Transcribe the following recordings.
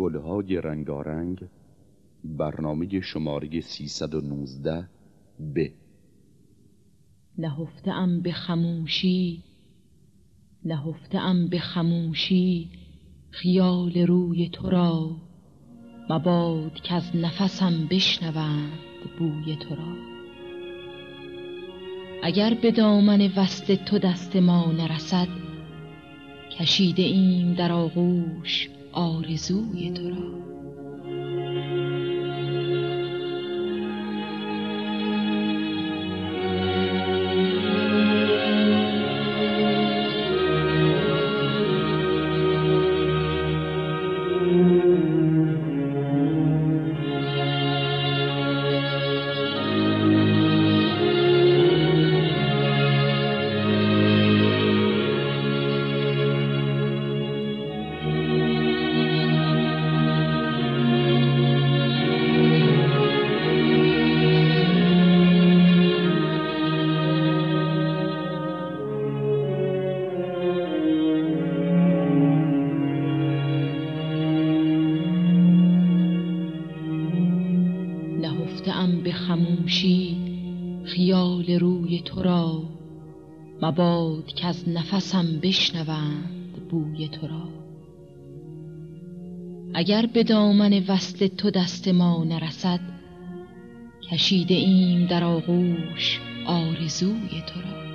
گلهای رنگارنگ برنامه شماره 319 ب. نهفتم به خموشی نهفتم به خموشی خیال روی تو را مباد که از نفسم بشنوند بوی تو را. اگر به دامن وصل تو دست ما نرسد کشیده ایم در آغوش آرزوی تو را. خیال روی تو را. مباد که از نفسم بشنوند بوی تو را. اگر به دامن وصل تو دست ما نرسد کشیده ایم در آغوش آرزوی تو را.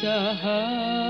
सहा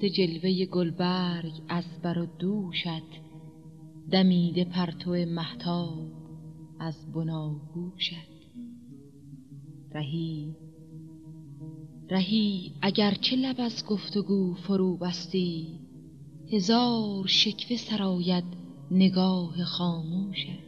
تجلی جلوه گلبرگ از بر و دوشت دمیده پرتو محتاب از بناگوشت. رهی رهی اگر چه لب از گفتگو فرو بستی هزار شکوه سرایت نگاه خاموشت.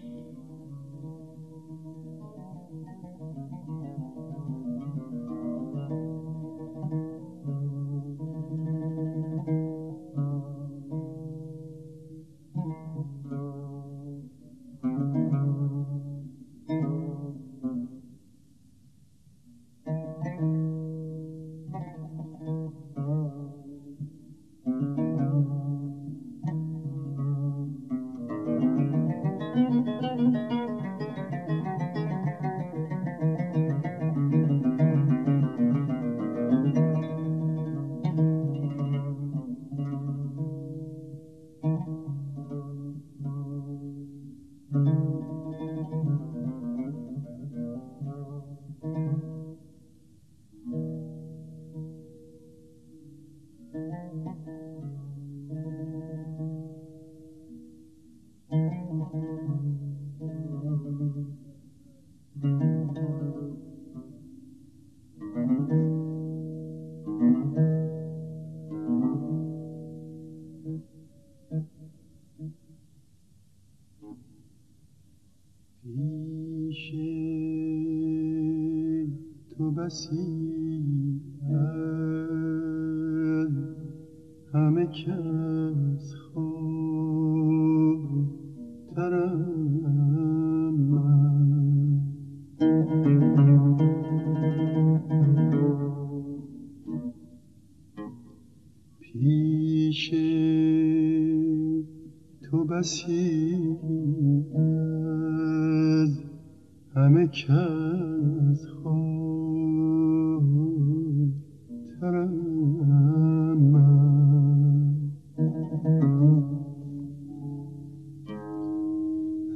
کسی همه کس خوب ترم پیش تو بسی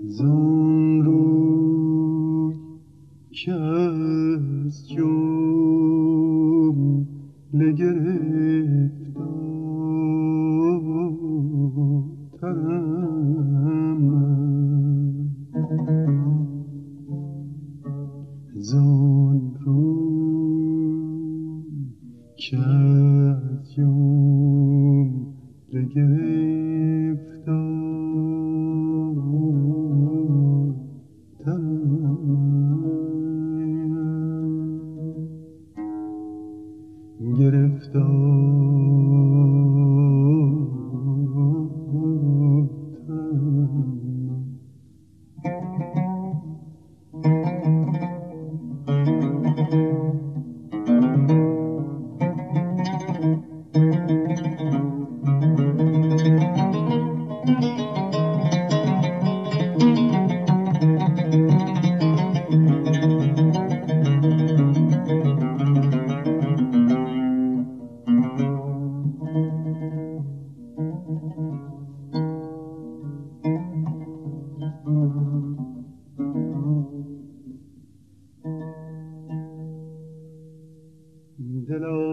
زان روی که از جو hello.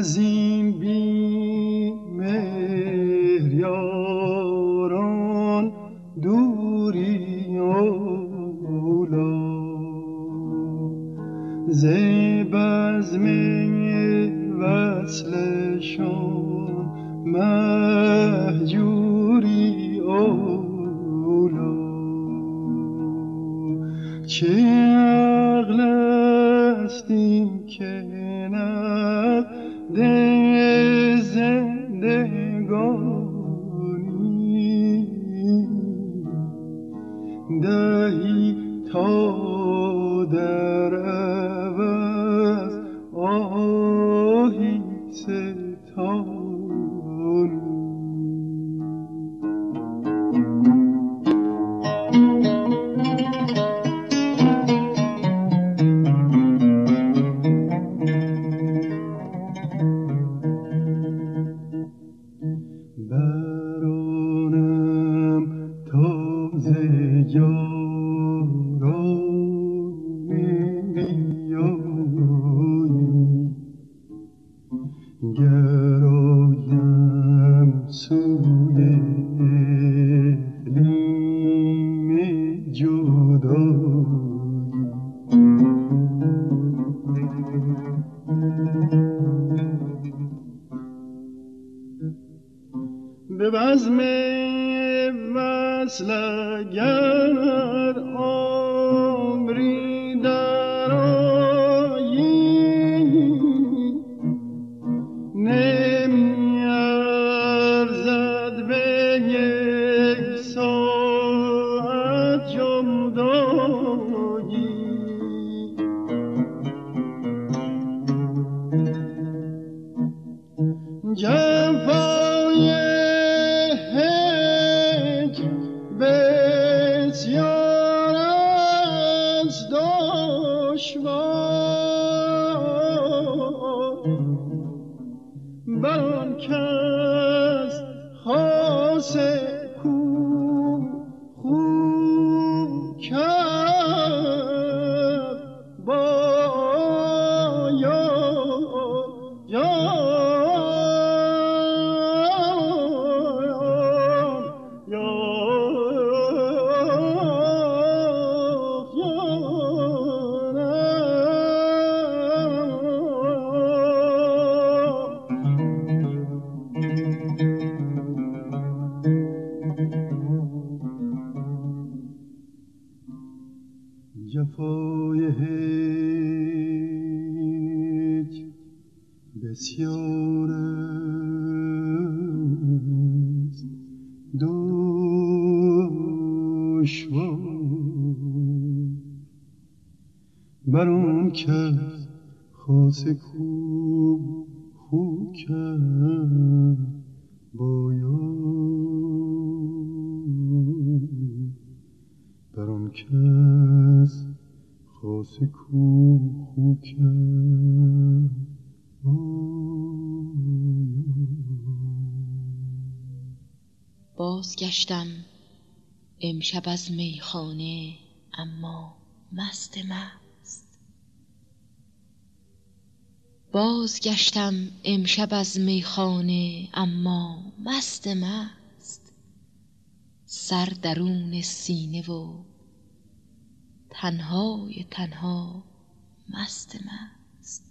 Mazimbi. کس خاص کو خو کرد باید بر آن کس خاص کو خو کرد بازگشتم امشب از میخانه اما مست مست بازگشتم امشب از میخانه اما مست مست. سر درون سینه و تنهای تنها مست مست.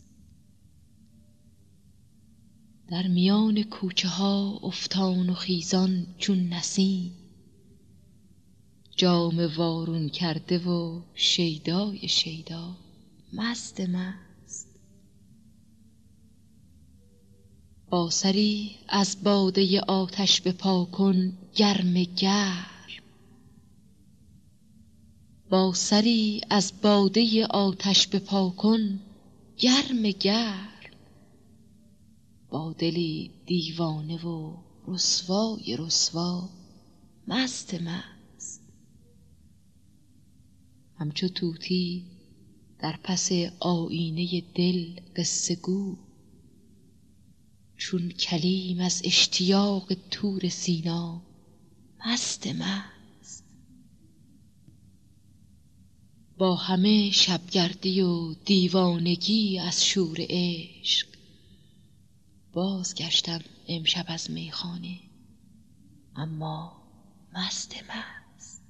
در میان کوچه ها افتان و خیزان چون نسیم جام وارون کرده و شیدای شیدا مست مست. با سری از باده آتش به پا کن گرم گرم. با سری از باده آتش به پا کن گرم گرم. با دلی دیوانه و رسوای رسوا مست مست. همچو طوطی در پس آیینه دل قصه گو. چون کلیم از اشتیاق طور سینا مست مست. با همه شبگردی و دیوانگی از شور عشق بازگشتم امشب از میخانه اما مست مست.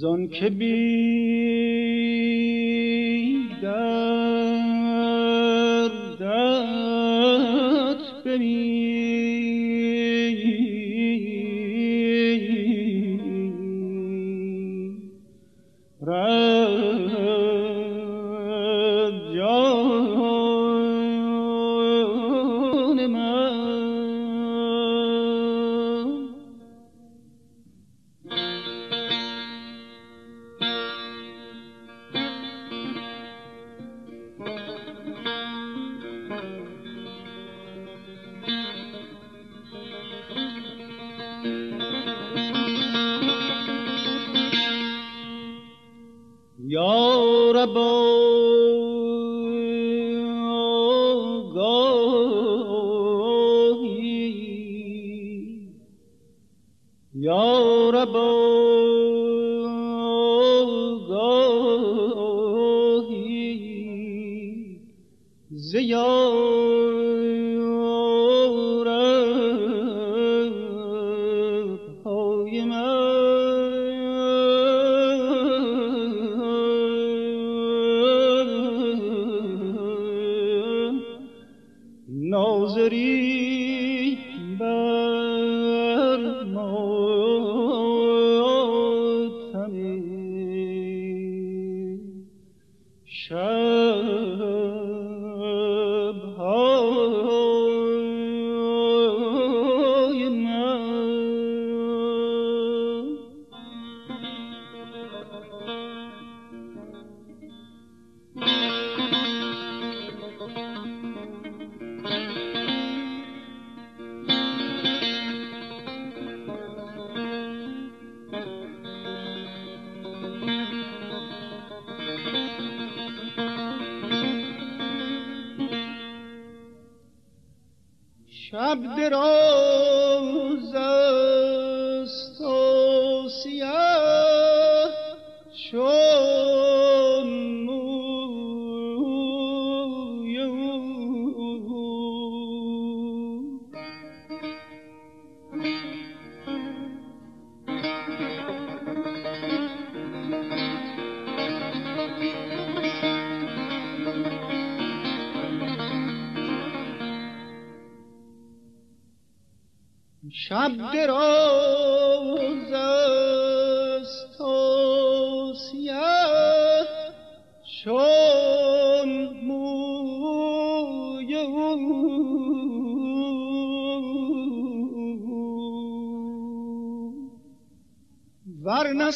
زان که بی شب دراز است و سیه شون موی او. ورنه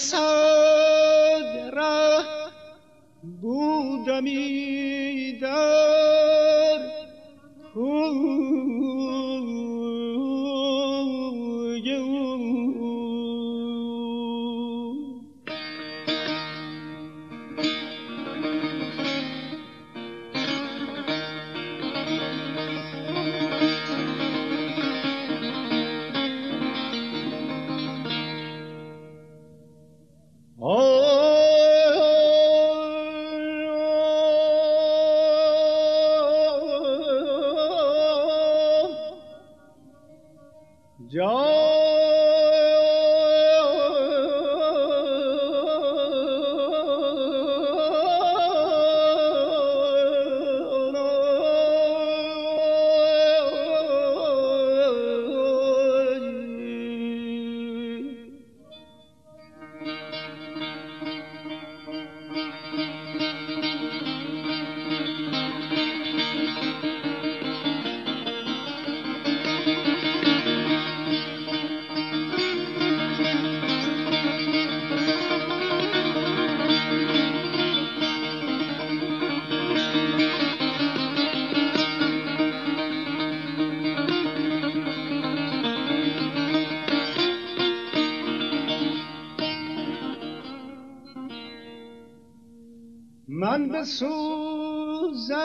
بسوزم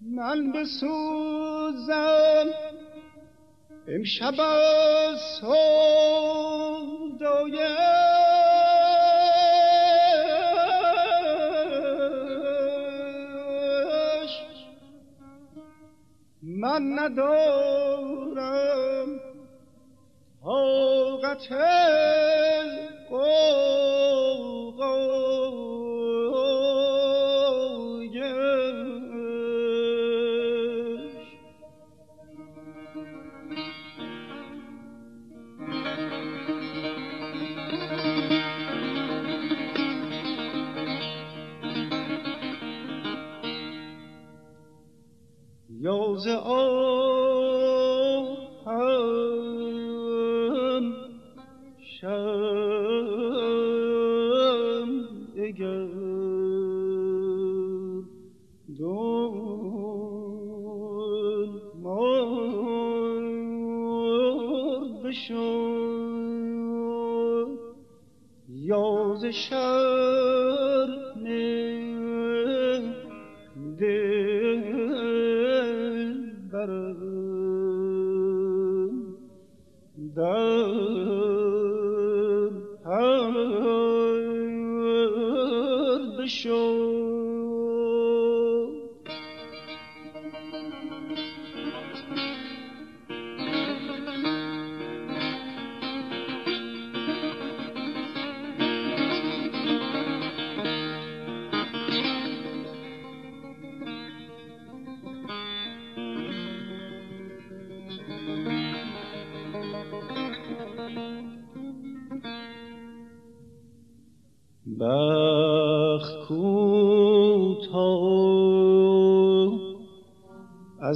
من بسوزم. امشب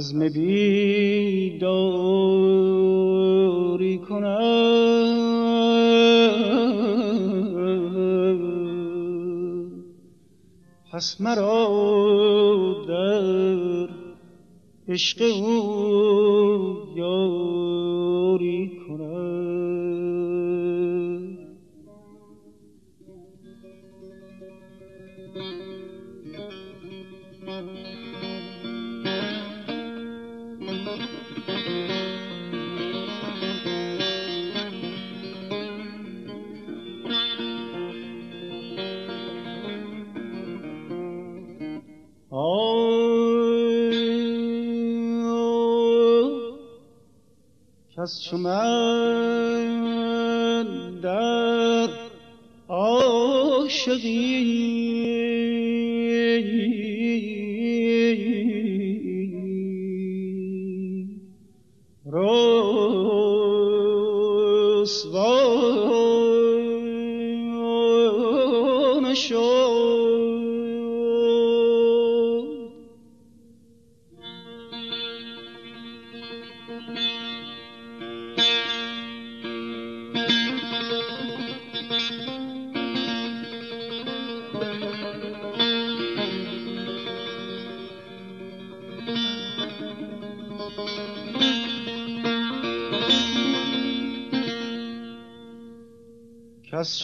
از بیداری کند پس مرا در عشق او کس چو در عاشقی. کس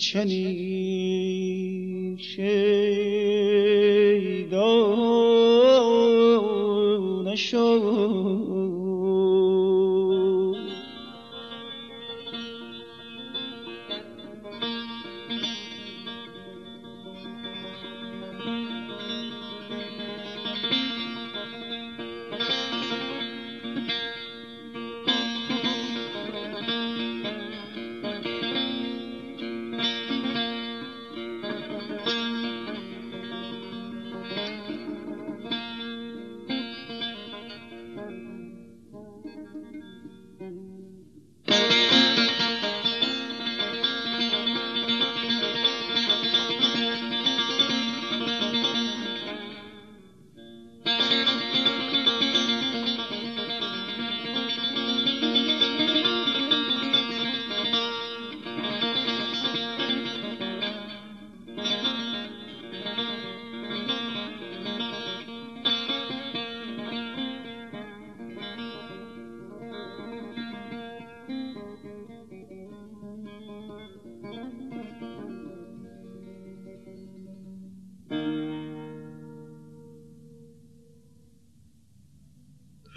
چنین شیدا نشد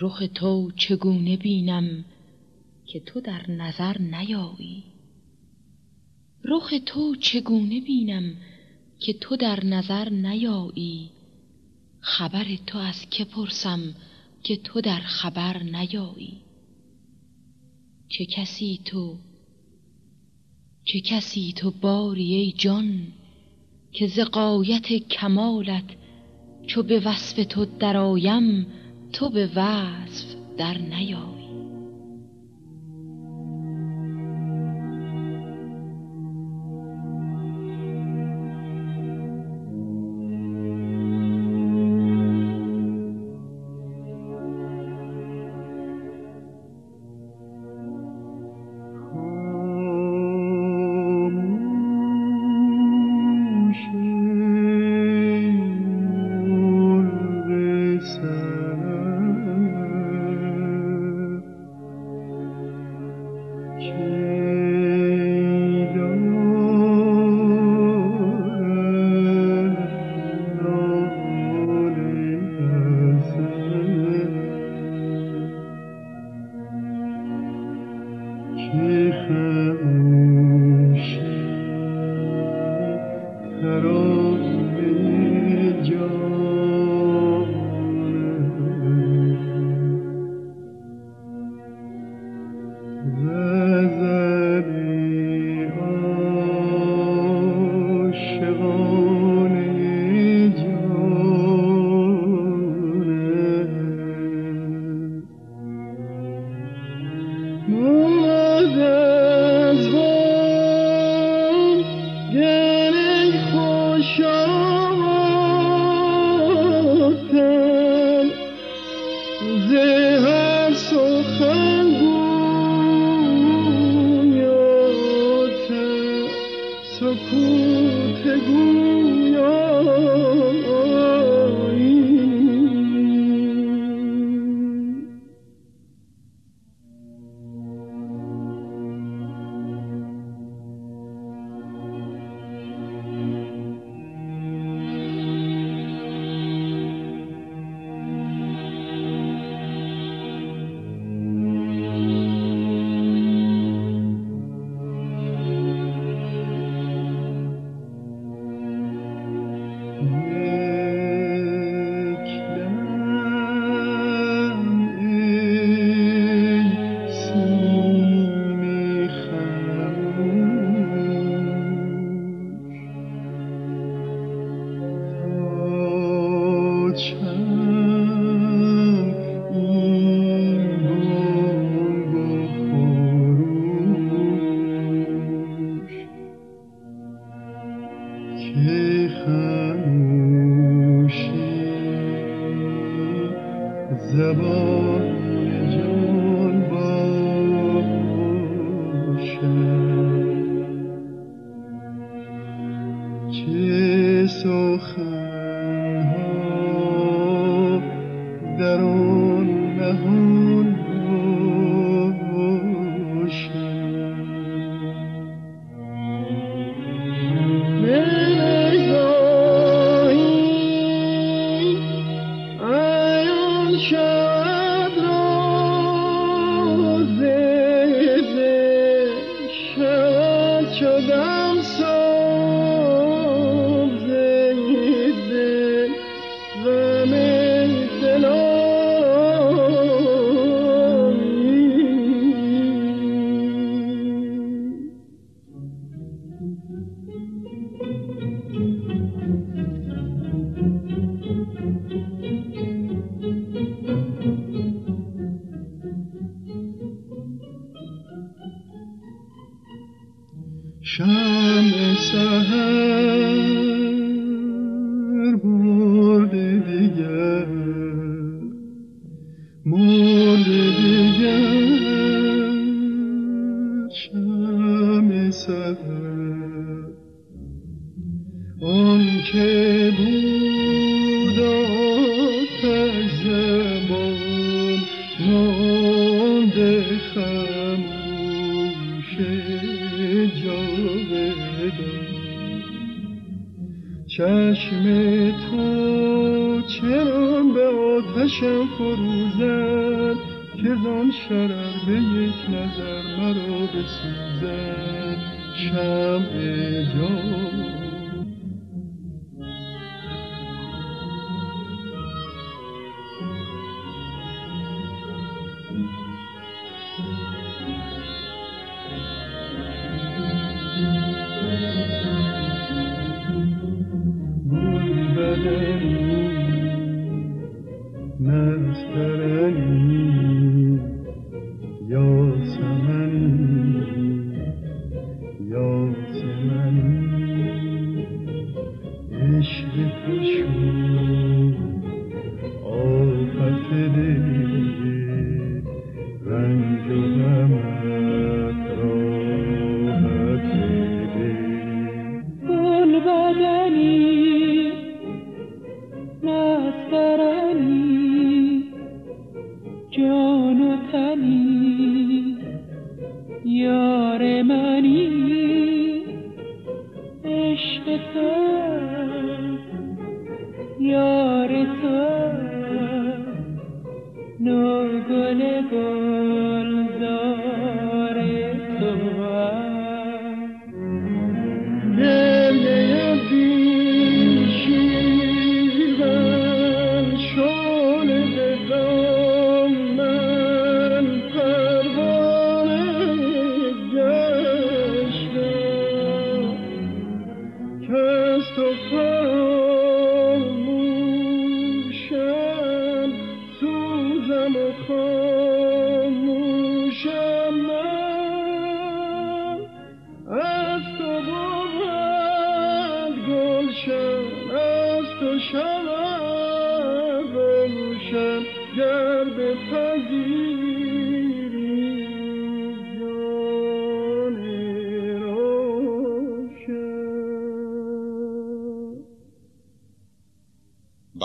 رخ تو چگونه بینم که تو در نظر نیایی؟ رخ تو چگونه بینم که تو در نظر نیایی؟ خبر تو از که پرسم که تو در خبر نیایی؟ چه کسی تو؟ چه کسی تو باری ای جان که ز غایت کمالت چو به وصف تو درآیم تو به وصف در نیایی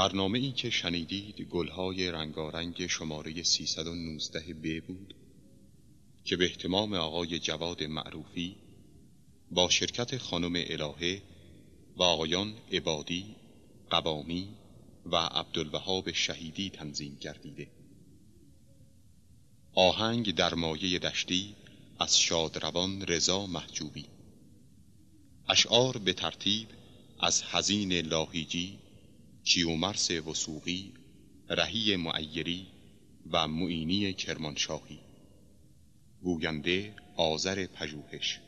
برنامه ای که شنیدید گلهای رنگارنگ شماره 319 ب بود که به احتمام آقای جواد معروفی با شرکت خانم الهه و آقایان عبادی، قوامی و عبدالوهاب شهیدی تنظیم گردیده. آهنگ در مایه دشتی از شادروان رضا محجوبی. اشعار به ترتیب از حزین لاهیجی کیومرس وسوقی رهی معیری و معینی کرمانشاهی. گوینده آذر پژوهش.